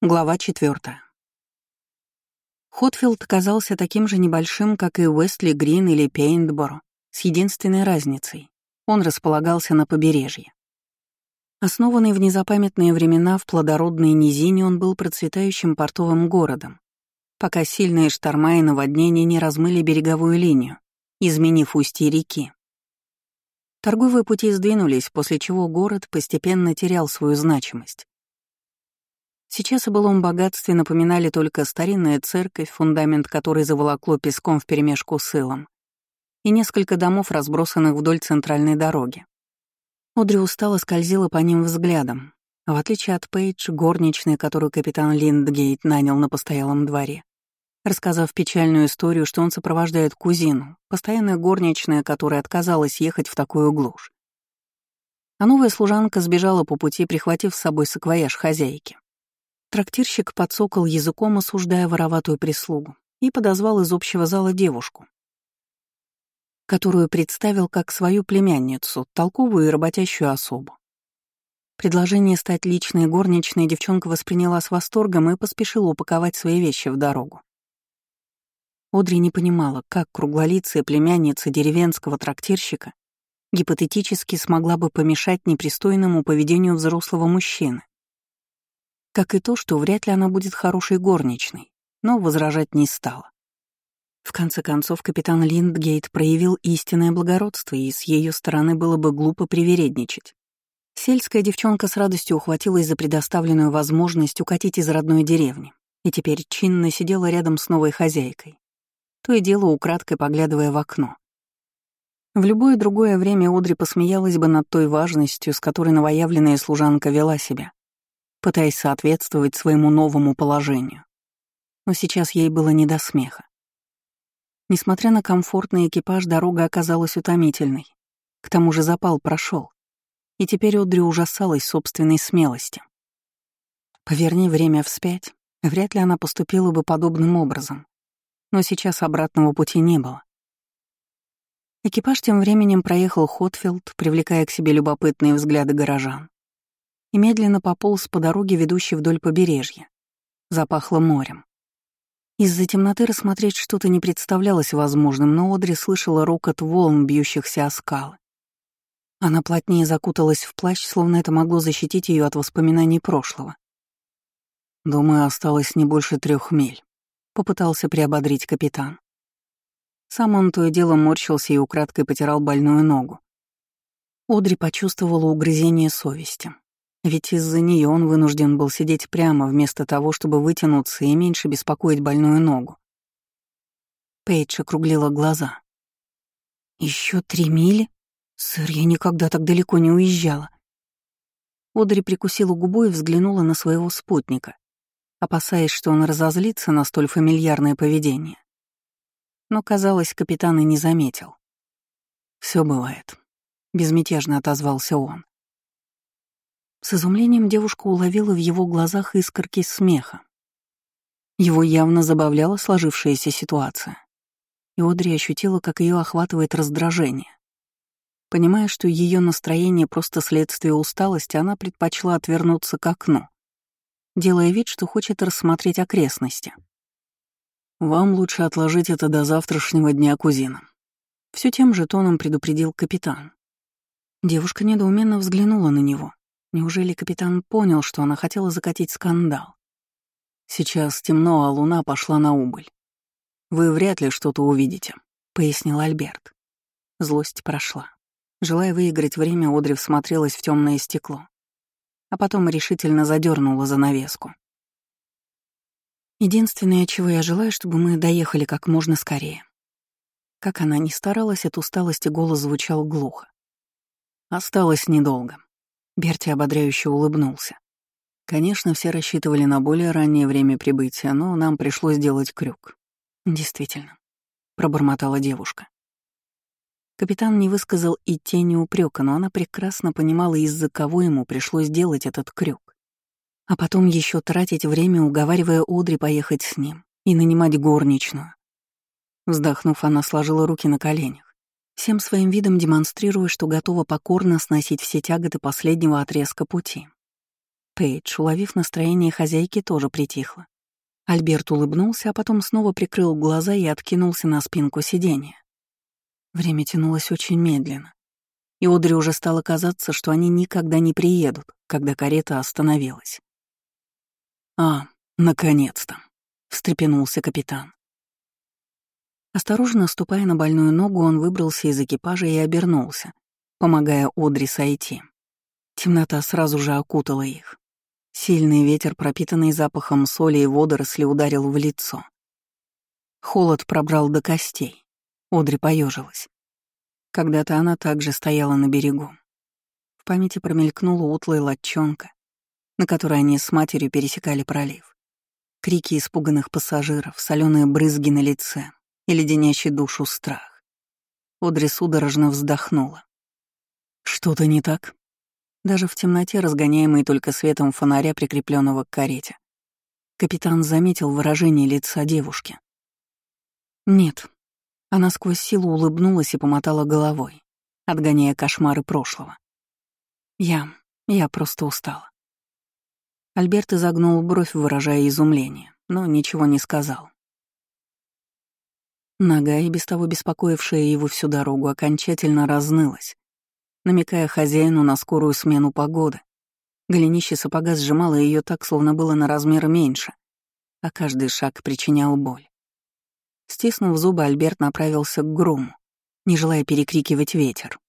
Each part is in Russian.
Глава четвертая. Хотфилд казался таким же небольшим, как и Уэстли Грин или Пейнтборо, с единственной разницей — он располагался на побережье. Основанный в незапамятные времена в плодородной низине, он был процветающим портовым городом, пока сильные шторма и наводнения не размыли береговую линию, изменив устье реки. Торговые пути сдвинулись, после чего город постепенно терял свою значимость. Сейчас о былом богатстве напоминали только старинная церковь, фундамент которой заволокло песком вперемешку с илом, и несколько домов, разбросанных вдоль центральной дороги. Одри устало скользила по ним взглядом. В отличие от Пейдж, горничной, которую капитан Линдгейт нанял на постоялом дворе, рассказав печальную историю, что он сопровождает кузину, постоянная горничная, которая отказалась ехать в такую глушь. А новая служанка сбежала по пути, прихватив с собой саквояж хозяйки. Трактирщик подсокал языком, осуждая вороватую прислугу, и подозвал из общего зала девушку, которую представил как свою племянницу, толковую и работящую особу. Предложение стать личной горничной девчонка восприняла с восторгом и поспешила упаковать свои вещи в дорогу. Одри не понимала, как круглолицая племянница деревенского трактирщика гипотетически смогла бы помешать непристойному поведению взрослого мужчины. Как и то, что вряд ли она будет хорошей горничной, но возражать не стала. В конце концов, капитан Линдгейт проявил истинное благородство, и с ее стороны было бы глупо привередничать. Сельская девчонка с радостью ухватилась за предоставленную возможность укатить из родной деревни, и теперь чинно сидела рядом с новой хозяйкой, то и дело украдкой поглядывая в окно. В любое другое время Одри посмеялась бы над той важностью, с которой новоявленная служанка вела себя, пытаясь соответствовать своему новому положению. Но сейчас ей было не до смеха. Несмотря на комфортный экипаж, дорога оказалась утомительной. К тому же запал прошел, и теперь Одри ужасалась собственной смелости. Поверни время вспять, вряд ли она поступила бы подобным образом. Но сейчас обратного пути не было. Экипаж тем временем проехал Хотфилд, привлекая к себе любопытные взгляды горожан и медленно пополз по дороге, ведущей вдоль побережья. Запахло морем. Из-за темноты рассмотреть что-то не представлялось возможным, но Одри слышала рокот волн, бьющихся о скалы. Она плотнее закуталась в плащ, словно это могло защитить ее от воспоминаний прошлого. «Думаю, осталось не больше трех миль», — попытался приободрить капитан. Сам он то и дело морщился и украдкой потирал больную ногу. Одри почувствовала угрызение совести. Ведь из-за нее он вынужден был сидеть прямо, вместо того, чтобы вытянуться и меньше беспокоить больную ногу. Пейдж округлила глаза. Еще три мили? Сэр, я никогда так далеко не уезжала. Одри прикусила губу и взглянула на своего спутника, опасаясь, что он разозлится на столь фамильярное поведение. Но, казалось, капитан и не заметил. Все бывает», — безмятежно отозвался он. С изумлением девушка уловила в его глазах искорки смеха. Его явно забавляла сложившаяся ситуация. И Одри ощутила, как ее охватывает раздражение. Понимая, что ее настроение просто следствие усталости, она предпочла отвернуться к окну, делая вид, что хочет рассмотреть окрестности. «Вам лучше отложить это до завтрашнего дня, кузина», — все тем же тоном предупредил капитан. Девушка недоуменно взглянула на него, Неужели капитан понял, что она хотела закатить скандал? Сейчас темно, а луна пошла на убыль. Вы вряд ли что-то увидите, пояснил Альберт. Злость прошла. Желая выиграть время, Одри всмотрелась в темное стекло, а потом решительно задернула занавеску. Единственное, чего я желаю, чтобы мы доехали как можно скорее. Как она ни старалась, от усталости голос звучал глухо. Осталось недолго. Берти ободряюще улыбнулся. Конечно, все рассчитывали на более раннее время прибытия, но нам пришлось сделать крюк. Действительно, пробормотала девушка. Капитан не высказал и тени упрека, но она прекрасно понимала, из-за кого ему пришлось делать этот крюк. А потом еще тратить время, уговаривая Одри поехать с ним и нанимать горничную. Вздохнув, она сложила руки на коленях всем своим видом демонстрируя, что готова покорно сносить все тяготы последнего отрезка пути. Пейдж, уловив настроение хозяйки, тоже притихла. Альберт улыбнулся, а потом снова прикрыл глаза и откинулся на спинку сиденья. Время тянулось очень медленно, и Одри уже стало казаться, что они никогда не приедут, когда карета остановилась. «А, наконец-то!» — встрепенулся капитан. Осторожно ступая на больную ногу, он выбрался из экипажа и обернулся, помогая Одри сойти. Темнота сразу же окутала их. Сильный ветер, пропитанный запахом соли и водоросли, ударил в лицо. Холод пробрал до костей. Одри поежилась. Когда-то она также стояла на берегу. В памяти промелькнула утлая латчонка, на которой они с матерью пересекали пролив. Крики испуганных пассажиров, соленые брызги на лице и леденящий душу страх. Одри судорожно вздохнула. «Что-то не так?» даже в темноте, разгоняемой только светом фонаря, прикрепленного к карете. Капитан заметил выражение лица девушки. Нет. Она сквозь силу улыбнулась и помотала головой, отгоняя кошмары прошлого. Я... я просто устала. Альберт изогнул бровь, выражая изумление, но ничего не сказал. Нога, и без того беспокоившая его всю дорогу, окончательно разнылась, намекая хозяину на скорую смену погоды. Голенище сапога сжимало ее так, словно было на размер меньше, а каждый шаг причинял боль. Стиснув зубы, Альберт направился к грому, не желая перекрикивать ветер.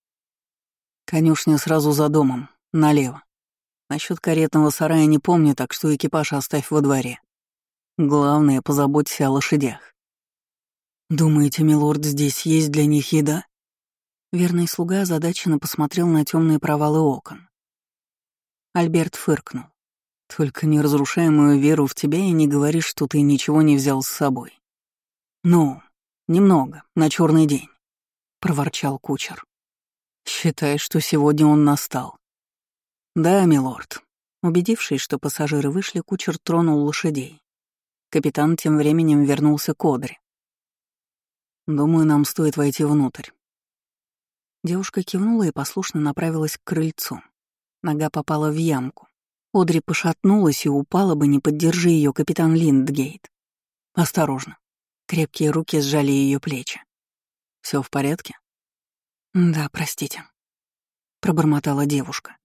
Конюшня сразу за домом, налево. Насчет каретного сарая не помню, так что экипаж оставь во дворе. Главное, позаботься о лошадях. Думаете, милорд, здесь есть для них еда? Верный слуга озадаченно посмотрел на темные провалы окон. Альберт фыркнул. «Только не разрушай мою веру в тебя и не говори, что ты ничего не взял с собой». «Ну, немного, на черный день», — проворчал кучер. «Считай, что сегодня он настал». «Да, милорд». Убедившись, что пассажиры вышли, кучер тронул лошадей. Капитан тем временем вернулся к Одре. «Думаю, нам стоит войти внутрь. Девушка кивнула и послушно направилась к крыльцу. Нога попала в ямку. Одри пошатнулась и упала бы, не поддержи ее капитан Линдгейт. Осторожно. Крепкие руки сжали ее плечи. Все в порядке? Да, простите. Пробормотала девушка.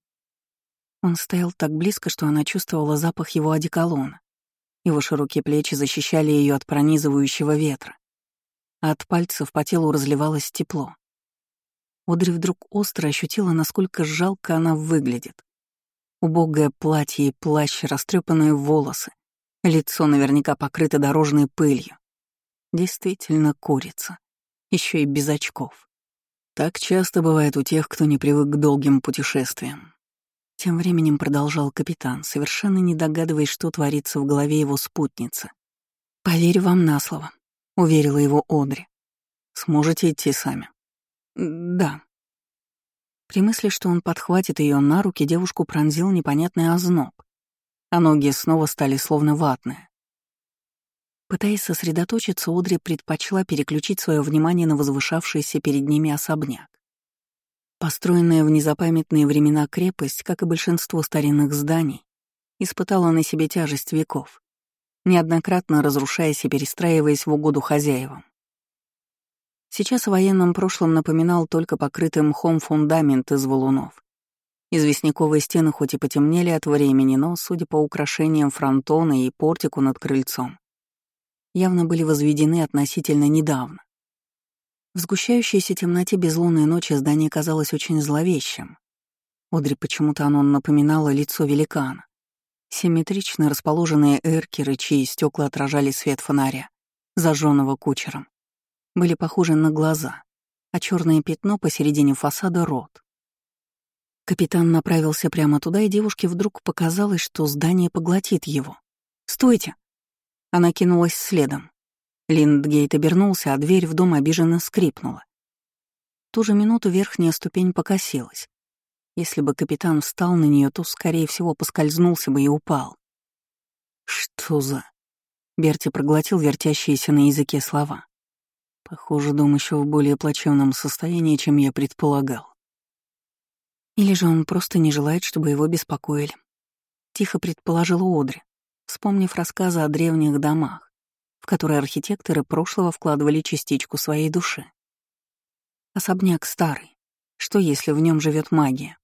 Он стоял так близко, что она чувствовала запах его одеколона. Его широкие плечи защищали ее от пронизывающего ветра. От пальцев по телу разливалось тепло. Одри вдруг остро ощутила, насколько жалко она выглядит. Убогое платье и плащ, растрепанные волосы, лицо наверняка покрыто дорожной пылью. Действительно курица, еще и без очков. Так часто бывает у тех, кто не привык к долгим путешествиям. Тем временем продолжал капитан, совершенно не догадываясь, что творится в голове его спутницы. «Поверю вам на слово», — уверила его Одри. «Сможете идти сами?» «Да». При мысли, что он подхватит ее на руки, девушку пронзил непонятный озноб, а ноги снова стали словно ватные. Пытаясь сосредоточиться, Одри предпочла переключить свое внимание на возвышавшийся перед ними особняк. Построенная в незапамятные времена крепость, как и большинство старинных зданий, испытала на себе тяжесть веков, неоднократно разрушаясь и перестраиваясь в угоду хозяевам. Сейчас в военном прошлом напоминал только покрытый мхом фундамент из валунов. Известняковые стены хоть и потемнели от времени, но, судя по украшениям фронтона и портику над крыльцом, явно были возведены относительно недавно. В сгущающейся темноте безлунной ночи здание казалось очень зловещим. Одри почему-то оно напоминало лицо великана. Симметрично расположенные эркеры, чьи стекла отражали свет фонаря, зажженного кучером были похожи на глаза, а черное пятно посередине фасада — рот. Капитан направился прямо туда, и девушке вдруг показалось, что здание поглотит его. «Стойте!» Она кинулась следом. Линдгейт обернулся, а дверь в дом обиженно скрипнула. В ту же минуту верхняя ступень покосилась. Если бы капитан встал на нее, то, скорее всего, поскользнулся бы и упал. «Что за...» Берти проглотил вертящиеся на языке слова. Похоже, дом еще в более плачевном состоянии, чем я предполагал. Или же он просто не желает, чтобы его беспокоили. Тихо предположила Одри, вспомнив рассказы о древних домах, в которые архитекторы прошлого вкладывали частичку своей души. Особняк старый. Что, если в нем живет магия?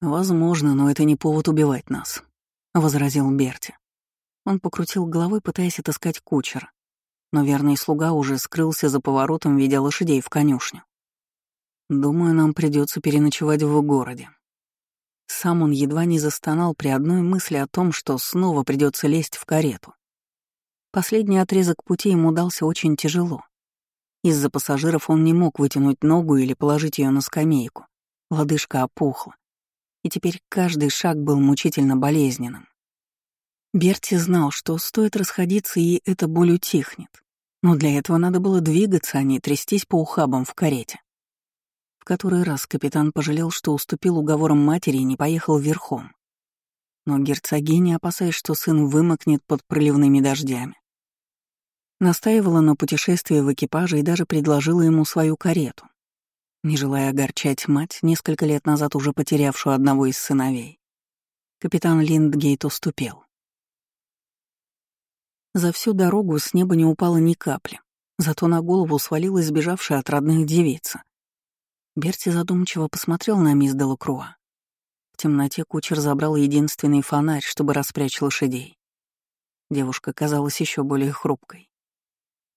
«Возможно, но это не повод убивать нас», — возразил Берти. Он покрутил головой, пытаясь отыскать кучера, но верный слуга уже скрылся за поворотом, видя лошадей в конюшню. «Думаю, нам придется переночевать в городе». Сам он едва не застонал при одной мысли о том, что снова придется лезть в карету. Последний отрезок пути ему дался очень тяжело. Из-за пассажиров он не мог вытянуть ногу или положить ее на скамейку. Лодыжка опухла. И теперь каждый шаг был мучительно болезненным. Берти знал, что стоит расходиться, и эта боль утихнет. Но для этого надо было двигаться, а не трястись по ухабам в карете который раз капитан пожалел, что уступил уговорам матери и не поехал верхом. Но герцогиня, опасаясь, что сын вымокнет под проливными дождями, настаивала на путешествии в экипаже и даже предложила ему свою карету, не желая огорчать мать, несколько лет назад уже потерявшую одного из сыновей. Капитан Линдгейт уступил. За всю дорогу с неба не упало ни капли, зато на голову свалилась сбежавшая от родных девица. Берти задумчиво посмотрел на мисс Делакруа. В темноте кучер забрал единственный фонарь, чтобы распрячь лошадей. Девушка казалась еще более хрупкой.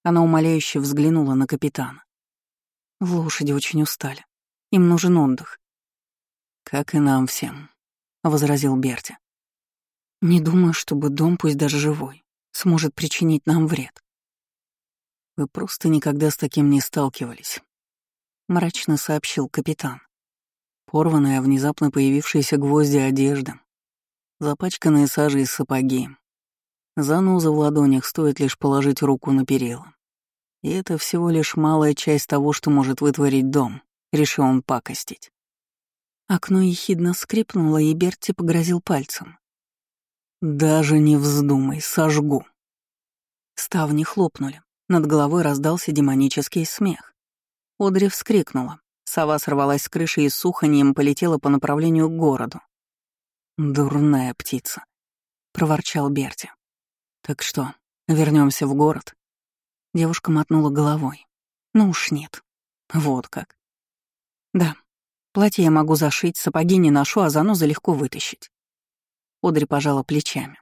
Она умоляюще взглянула на капитана. Лошади очень устали. Им нужен отдых. «Как и нам всем», — возразил Берти. «Не думаю, чтобы дом, пусть даже живой, сможет причинить нам вред». «Вы просто никогда с таким не сталкивались», мрачно сообщил капитан. Порванная, внезапно появившиеся гвозди одежды, запачканные сажей сапоги. Заноза в ладонях стоит лишь положить руку на перила. И это всего лишь малая часть того, что может вытворить дом, решил он пакостить. Окно ехидно скрипнуло, и Берти погрозил пальцем. «Даже не вздумай, сожгу». Ставни хлопнули. Над головой раздался демонический смех. Одри вскрикнула. Сова сорвалась с крыши и с уханьем полетела по направлению к городу. «Дурная птица», — проворчал Берти. «Так что, вернемся в город?» Девушка мотнула головой. «Ну уж нет. Вот как». «Да, платье я могу зашить, сапоги не ношу, а занозы легко вытащить». Одри пожала плечами.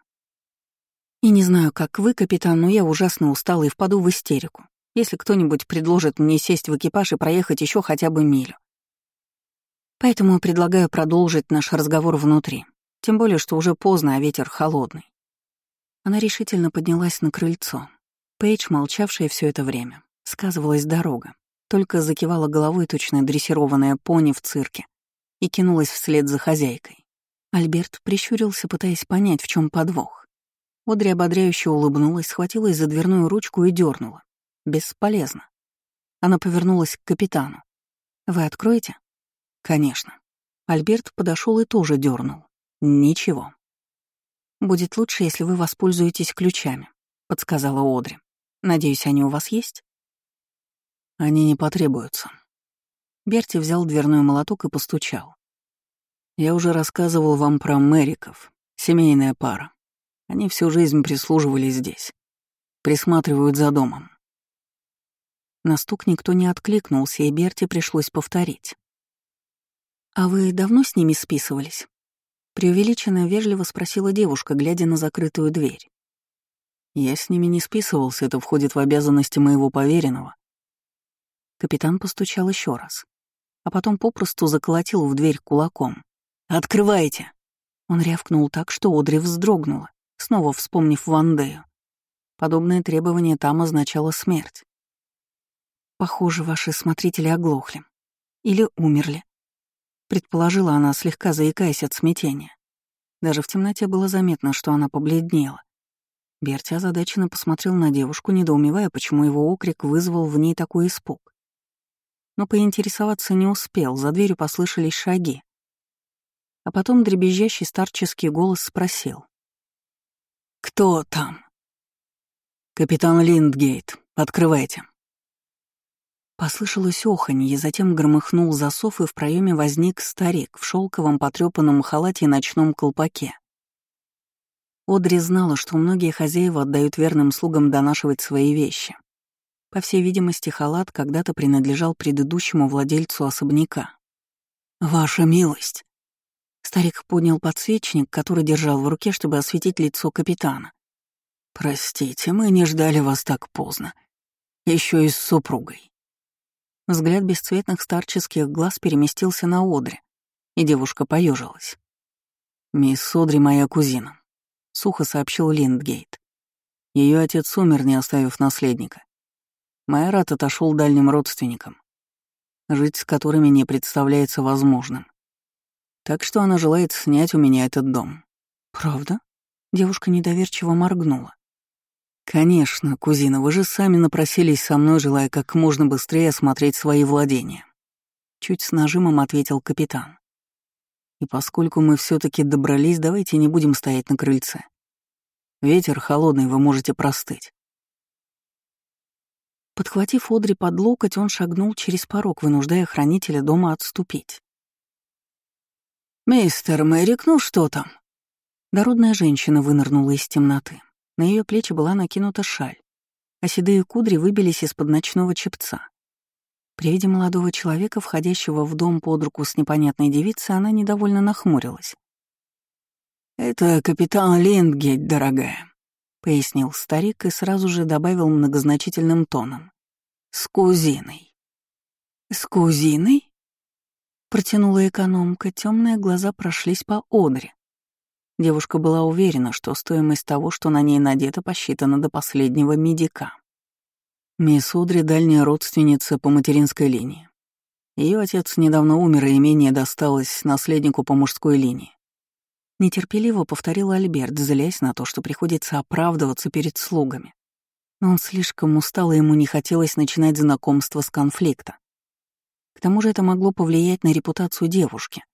«И не знаю, как вы, капитан, но я ужасно устала и впаду в истерику если кто-нибудь предложит мне сесть в экипаж и проехать еще хотя бы милю. Поэтому предлагаю продолжить наш разговор внутри, тем более, что уже поздно, а ветер холодный. Она решительно поднялась на крыльцо. Пейдж, молчавшая все это время, сказывалась дорога, только закивала головой точно дрессированная пони в цирке и кинулась вслед за хозяйкой. Альберт прищурился, пытаясь понять, в чем подвох. Одри ободряюще улыбнулась, схватилась за дверную ручку и дернула. Бесполезно. Она повернулась к капитану. «Вы откроете?» «Конечно». Альберт подошел и тоже дернул. «Ничего». «Будет лучше, если вы воспользуетесь ключами», — подсказала Одри. «Надеюсь, они у вас есть?» «Они не потребуются». Берти взял дверной молоток и постучал. «Я уже рассказывал вам про Мэриков, семейная пара. Они всю жизнь прислуживали здесь. Присматривают за домом. На стук никто не откликнулся, и Берти пришлось повторить. «А вы давно с ними списывались?» Преувеличенно вежливо спросила девушка, глядя на закрытую дверь. «Я с ними не списывался, это входит в обязанности моего поверенного». Капитан постучал еще раз, а потом попросту заколотил в дверь кулаком. «Открывайте!» Он рявкнул так, что Одри вздрогнула, снова вспомнив Вандею. Подобное требование там означало смерть. Похоже, ваши смотрители оглохли. Или умерли. Предположила она, слегка заикаясь от смятения. Даже в темноте было заметно, что она побледнела. Берти озадаченно посмотрел на девушку, недоумевая, почему его окрик вызвал в ней такой испуг. Но поинтересоваться не успел, за дверью послышались шаги. А потом дребезжащий старческий голос спросил. «Кто там?» «Капитан Линдгейт, открывайте», Послышалось оханье, затем громыхнул засов, и в проеме возник старик в шелковом потрепанном халате и ночном колпаке. Одри знала, что многие хозяева отдают верным слугам донашивать свои вещи. По всей видимости, халат когда-то принадлежал предыдущему владельцу особняка. «Ваша милость!» Старик поднял подсвечник, который держал в руке, чтобы осветить лицо капитана. «Простите, мы не ждали вас так поздно. Еще и с супругой». Взгляд бесцветных старческих глаз переместился на Одри, и девушка поежилась. «Мисс Одри моя кузина», — сухо сообщил Линдгейт. Ее отец умер, не оставив наследника. Майорат отошел дальним родственникам, жить с которыми не представляется возможным. Так что она желает снять у меня этот дом. Правда? Девушка недоверчиво моргнула. Конечно, кузина, вы же сами напросились со мной, желая как можно быстрее осмотреть свои владения. Чуть с нажимом ответил капитан. И поскольку мы все таки добрались, давайте не будем стоять на крыльце. Ветер холодный, вы можете простыть. Подхватив Одри под локоть, он шагнул через порог, вынуждая хранителя дома отступить. «Мистер Мэрик, ну что там?» Дородная женщина вынырнула из темноты. На ее плечи была накинута шаль, а седые кудри выбились из-под ночного чепца. При виде молодого человека, входящего в дом под руку с непонятной девицей, она недовольно нахмурилась. «Это капитан Линдгейт, дорогая», — пояснил старик и сразу же добавил многозначительным тоном. «С кузиной». «С кузиной?» — протянула экономка, темные глаза прошлись по одре. Девушка была уверена, что стоимость того, что на ней надето, посчитана до последнего медика. Мисс Одри — дальняя родственница по материнской линии. Ее отец недавно умер, и имение досталось наследнику по мужской линии. Нетерпеливо повторил Альберт, злясь на то, что приходится оправдываться перед слугами. Но он слишком устал, и ему не хотелось начинать знакомство с конфликта. К тому же это могло повлиять на репутацию девушки.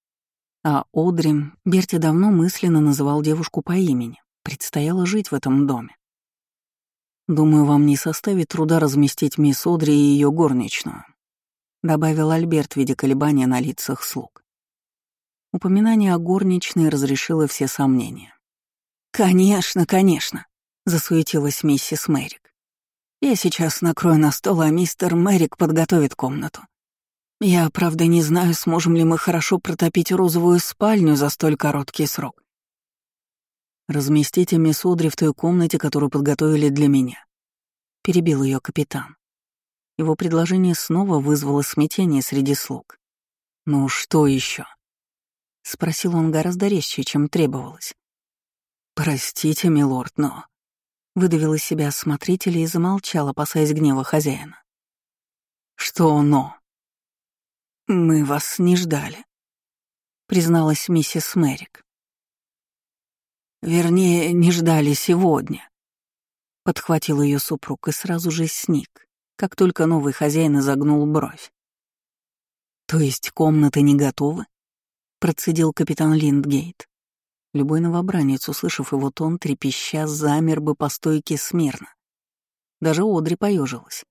А Одри Берти давно мысленно называл девушку по имени. Предстояло жить в этом доме. «Думаю, вам не составит труда разместить мисс Одри и ее горничную», — добавил Альберт, видя колебания на лицах слуг. Упоминание о горничной разрешило все сомнения. «Конечно, конечно», — засуетилась миссис Мэрик. «Я сейчас накрою на стол, а мистер Мэрик подготовит комнату. Я, правда, не знаю, сможем ли мы хорошо протопить розовую спальню за столь короткий срок. Разместите мисс Одри в той комнате, которую подготовили для меня. Перебил ее капитан. Его предложение снова вызвало смятение среди слуг. «Ну что еще? — спросил он гораздо резче, чем требовалось. «Простите, милорд, но...» Выдавил из себя осмотрителя и замолчал, опасаясь гнева хозяина. «Что «но»?» «Мы вас не ждали», — призналась миссис Мэрик. «Вернее, не ждали сегодня», — подхватил ее супруг и сразу же сник, как только новый хозяин изогнул бровь. «То есть комнаты не готовы?» процедил капитан Линдгейт. Любой новобранец, услышав его тон, трепеща, замер бы по стойке смирно. Даже Одри поежилась.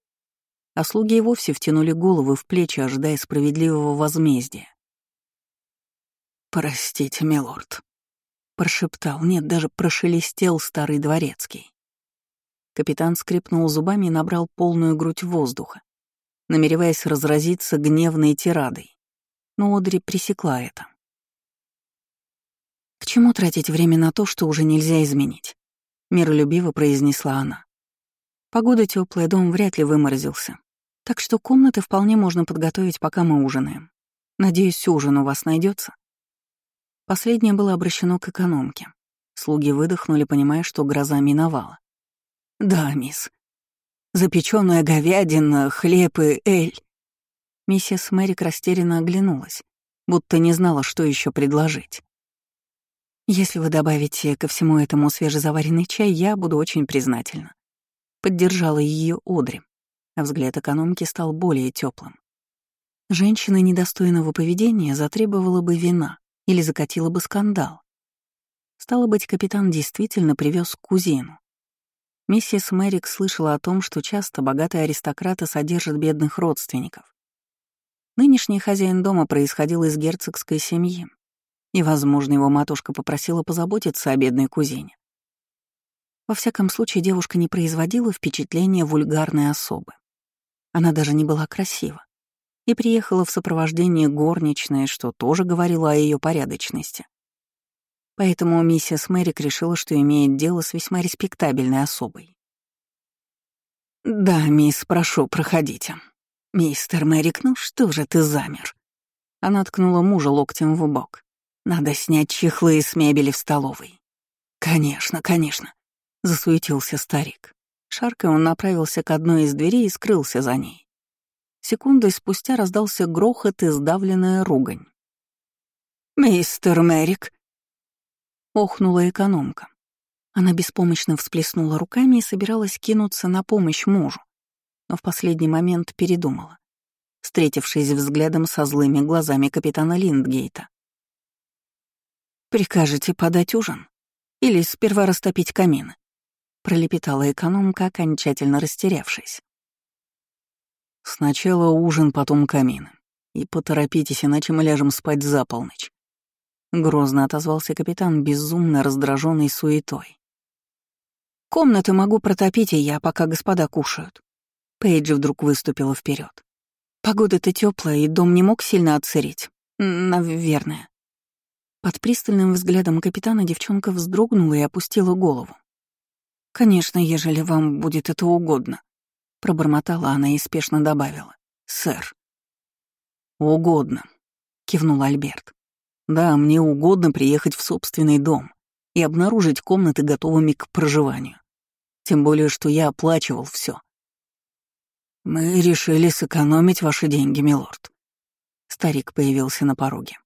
А слуги и вовсе втянули головы в плечи, ожидая справедливого возмездия. «Простите, милорд», — прошептал, нет, даже прошелестел старый дворецкий. Капитан скрипнул зубами и набрал полную грудь воздуха, намереваясь разразиться гневной тирадой. Но Одри пресекла это. «К чему тратить время на то, что уже нельзя изменить?» — миролюбиво произнесла она. «Погода теплая, дом вряд ли выморозился. Так что комнаты вполне можно подготовить, пока мы ужинаем. Надеюсь, ужин у вас найдется. Последнее было обращено к экономке. Слуги выдохнули, понимая, что гроза миновала. «Да, мисс. Запечённая говядина, хлеб и эль». Миссис Мэрик растерянно оглянулась, будто не знала, что еще предложить. Если вы добавите ко всему этому свежезаваренный чай, я буду очень признательна. Поддержала ее Одри, а взгляд экономки стал более теплым. Женщина недостойного поведения затребовала бы вина или закатила бы скандал. Стало быть, капитан действительно привез кузину. Миссис Мэрик слышала о том, что часто богатые аристократы содержат бедных родственников. Нынешний хозяин дома происходил из герцогской семьи, и, возможно, его матушка попросила позаботиться о бедной кузине. Во всяком случае, девушка не производила впечатления вульгарной особы. Она даже не была красива. И приехала в сопровождении горничной, что тоже говорило о ее порядочности. Поэтому миссис Мэрик решила, что имеет дело с весьма респектабельной особой. «Да, мисс, прошу, проходите. Мистер Мэрик, ну что же ты замер?» Она ткнула мужа локтем в бок. «Надо снять чехлы с мебели в столовой». «Конечно, конечно», — засуетился старик. Шаркой он направился к одной из дверей и скрылся за ней. Секундой спустя раздался грохот и сдавленная ругань. «Мистер Мэрик!» Охнула экономка. Она беспомощно всплеснула руками и собиралась кинуться на помощь мужу, но в последний момент передумала, встретившись взглядом со злыми глазами капитана Линдгейта. «Прикажете подать ужин? Или сперва растопить камин?» — пролепетала экономка, окончательно растерявшись. «Сначала ужин, потом камин. И поторопитесь, иначе мы ляжем спать за полночь. Грозно отозвался капитан, безумно раздраженный суетой. «Комнаты могу протопить и я, пока господа кушают». Пейджи вдруг выступила вперед. «Погода-то теплая, и дом не мог сильно отсырить. Наверное». Под пристальным взглядом капитана девчонка вздрогнула и опустила голову. «Конечно, ежели вам будет это угодно», — пробормотала она и спешно добавила. «Сэр». «Угодно», — кивнул Альберт. Да, мне угодно приехать в собственный дом и обнаружить комнаты готовыми к проживанию. Тем более, что я оплачивал все. Мы решили сэкономить ваши деньги, милорд. Старик появился на пороге.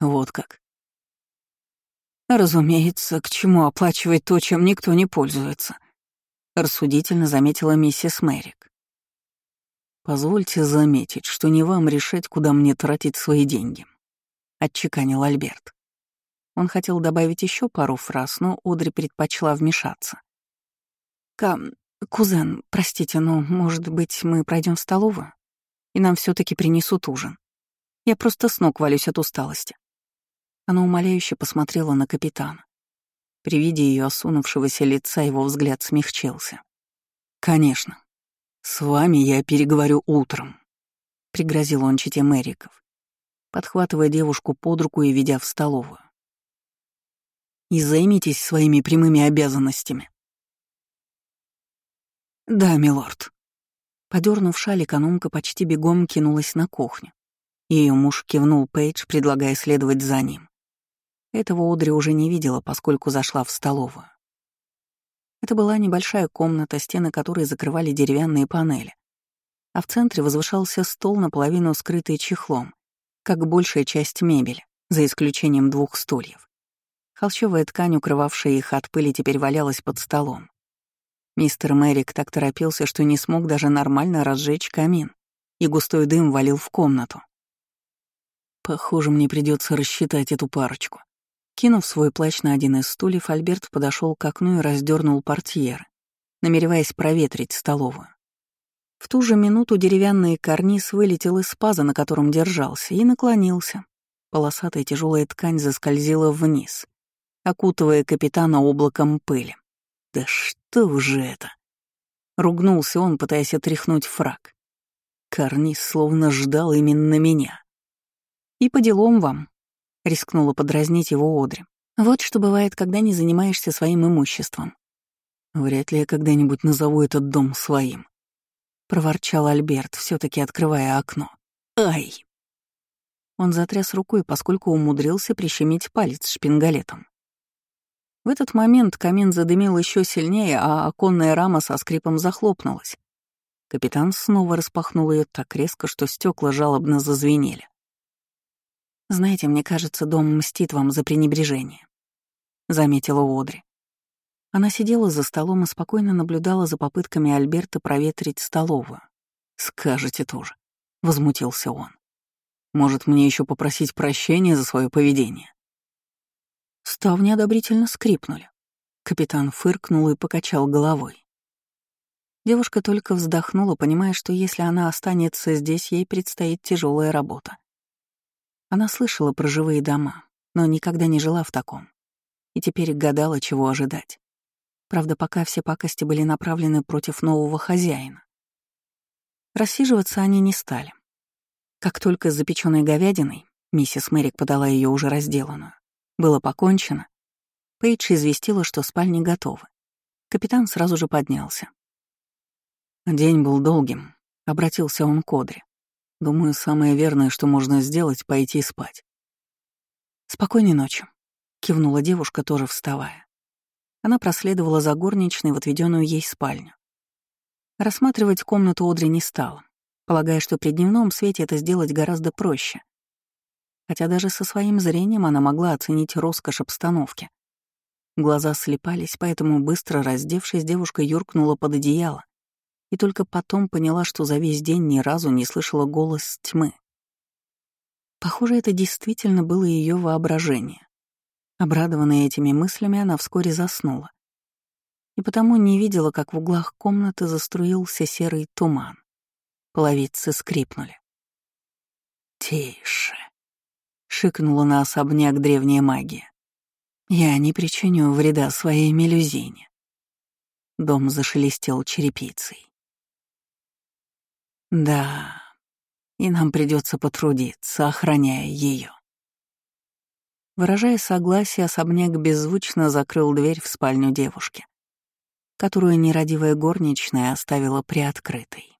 Вот как. Разумеется, к чему оплачивать то, чем никто не пользуется, рассудительно заметила миссис Мэрик. Позвольте заметить, что не вам решать, куда мне тратить свои деньги. — отчеканил Альберт. Он хотел добавить еще пару фраз, но Одри предпочла вмешаться. «Ка... кузен, простите, но, может быть, мы пройдем в столовую, и нам все таки принесут ужин. Я просто с ног валюсь от усталости». Она умоляюще посмотрела на капитана. При виде ее осунувшегося лица его взгляд смягчился. «Конечно. С вами я переговорю утром», — пригрозил он чите Мэриков подхватывая девушку под руку и ведя в столовую. «И займитесь своими прямыми обязанностями». «Да, милорд». Подернув шаль, экономка почти бегом кинулась на кухню. Ее муж кивнул Пейдж, предлагая следовать за ним. Этого Одри уже не видела, поскольку зашла в столовую. Это была небольшая комната, стены которой закрывали деревянные панели, а в центре возвышался стол, наполовину скрытый чехлом, как большая часть мебели, за исключением двух стульев. Холщовая ткань, укрывавшая их от пыли, теперь валялась под столом. Мистер Мэрик так торопился, что не смог даже нормально разжечь камин, и густой дым валил в комнату. Похоже, мне придется рассчитать эту парочку. Кинув свой плащ на один из стульев, Альберт подошел к окну и раздернул портьеры, намереваясь проветрить столовую. В ту же минуту деревянный карниз вылетел из паза, на котором держался, и наклонился. Полосатая тяжелая ткань заскользила вниз, окутывая капитана облаком пыли. «Да что же это?» Ругнулся он, пытаясь отряхнуть фраг. Карниз словно ждал именно меня. «И по делам вам», — рискнула подразнить его Одри. «Вот что бывает, когда не занимаешься своим имуществом. Вряд ли я когда-нибудь назову этот дом своим. — проворчал Альберт, все таки открывая окно. «Ай!» Он затряс рукой, поскольку умудрился прищемить палец шпингалетом. В этот момент камин задымил еще сильнее, а оконная рама со скрипом захлопнулась. Капитан снова распахнул ее так резко, что стекла жалобно зазвенели. «Знаете, мне кажется, дом мстит вам за пренебрежение», — заметила Одри. Она сидела за столом и спокойно наблюдала за попытками Альберта проветрить столовую. «Скажете тоже», — возмутился он. «Может, мне еще попросить прощения за свое поведение?» Ставни одобрительно скрипнули. Капитан фыркнул и покачал головой. Девушка только вздохнула, понимая, что если она останется здесь, ей предстоит тяжелая работа. Она слышала про живые дома, но никогда не жила в таком. И теперь гадала, чего ожидать. Правда, пока все пакости были направлены против нового хозяина. Рассиживаться они не стали. Как только с запеченной говядиной, миссис Мэрик подала ее уже разделанную, было покончено, Пейдж известила, что спальни готовы. Капитан сразу же поднялся. День был долгим, обратился он к Одре. Думаю, самое верное, что можно сделать, — пойти спать. «Спокойной ночи», — кивнула девушка, тоже вставая. Она проследовала за горничной в отведенную ей спальню. Рассматривать комнату Одри не стала, полагая, что при дневном свете это сделать гораздо проще. Хотя даже со своим зрением она могла оценить роскошь обстановки. Глаза слепались, поэтому, быстро раздевшись, девушка юркнула под одеяло и только потом поняла, что за весь день ни разу не слышала голос тьмы. Похоже, это действительно было ее воображение. Обрадованная этими мыслями, она вскоре заснула. И потому не видела, как в углах комнаты заструился серый туман. Половицы скрипнули. «Тише», — шикнула на особняк древняя магия. «Я не причиню вреда своей мелюзине». Дом зашелестел черепицей. «Да, и нам придется потрудиться, охраняя ее. Выражая согласие, особняк беззвучно закрыл дверь в спальню девушки, которую нерадивая горничная оставила приоткрытой.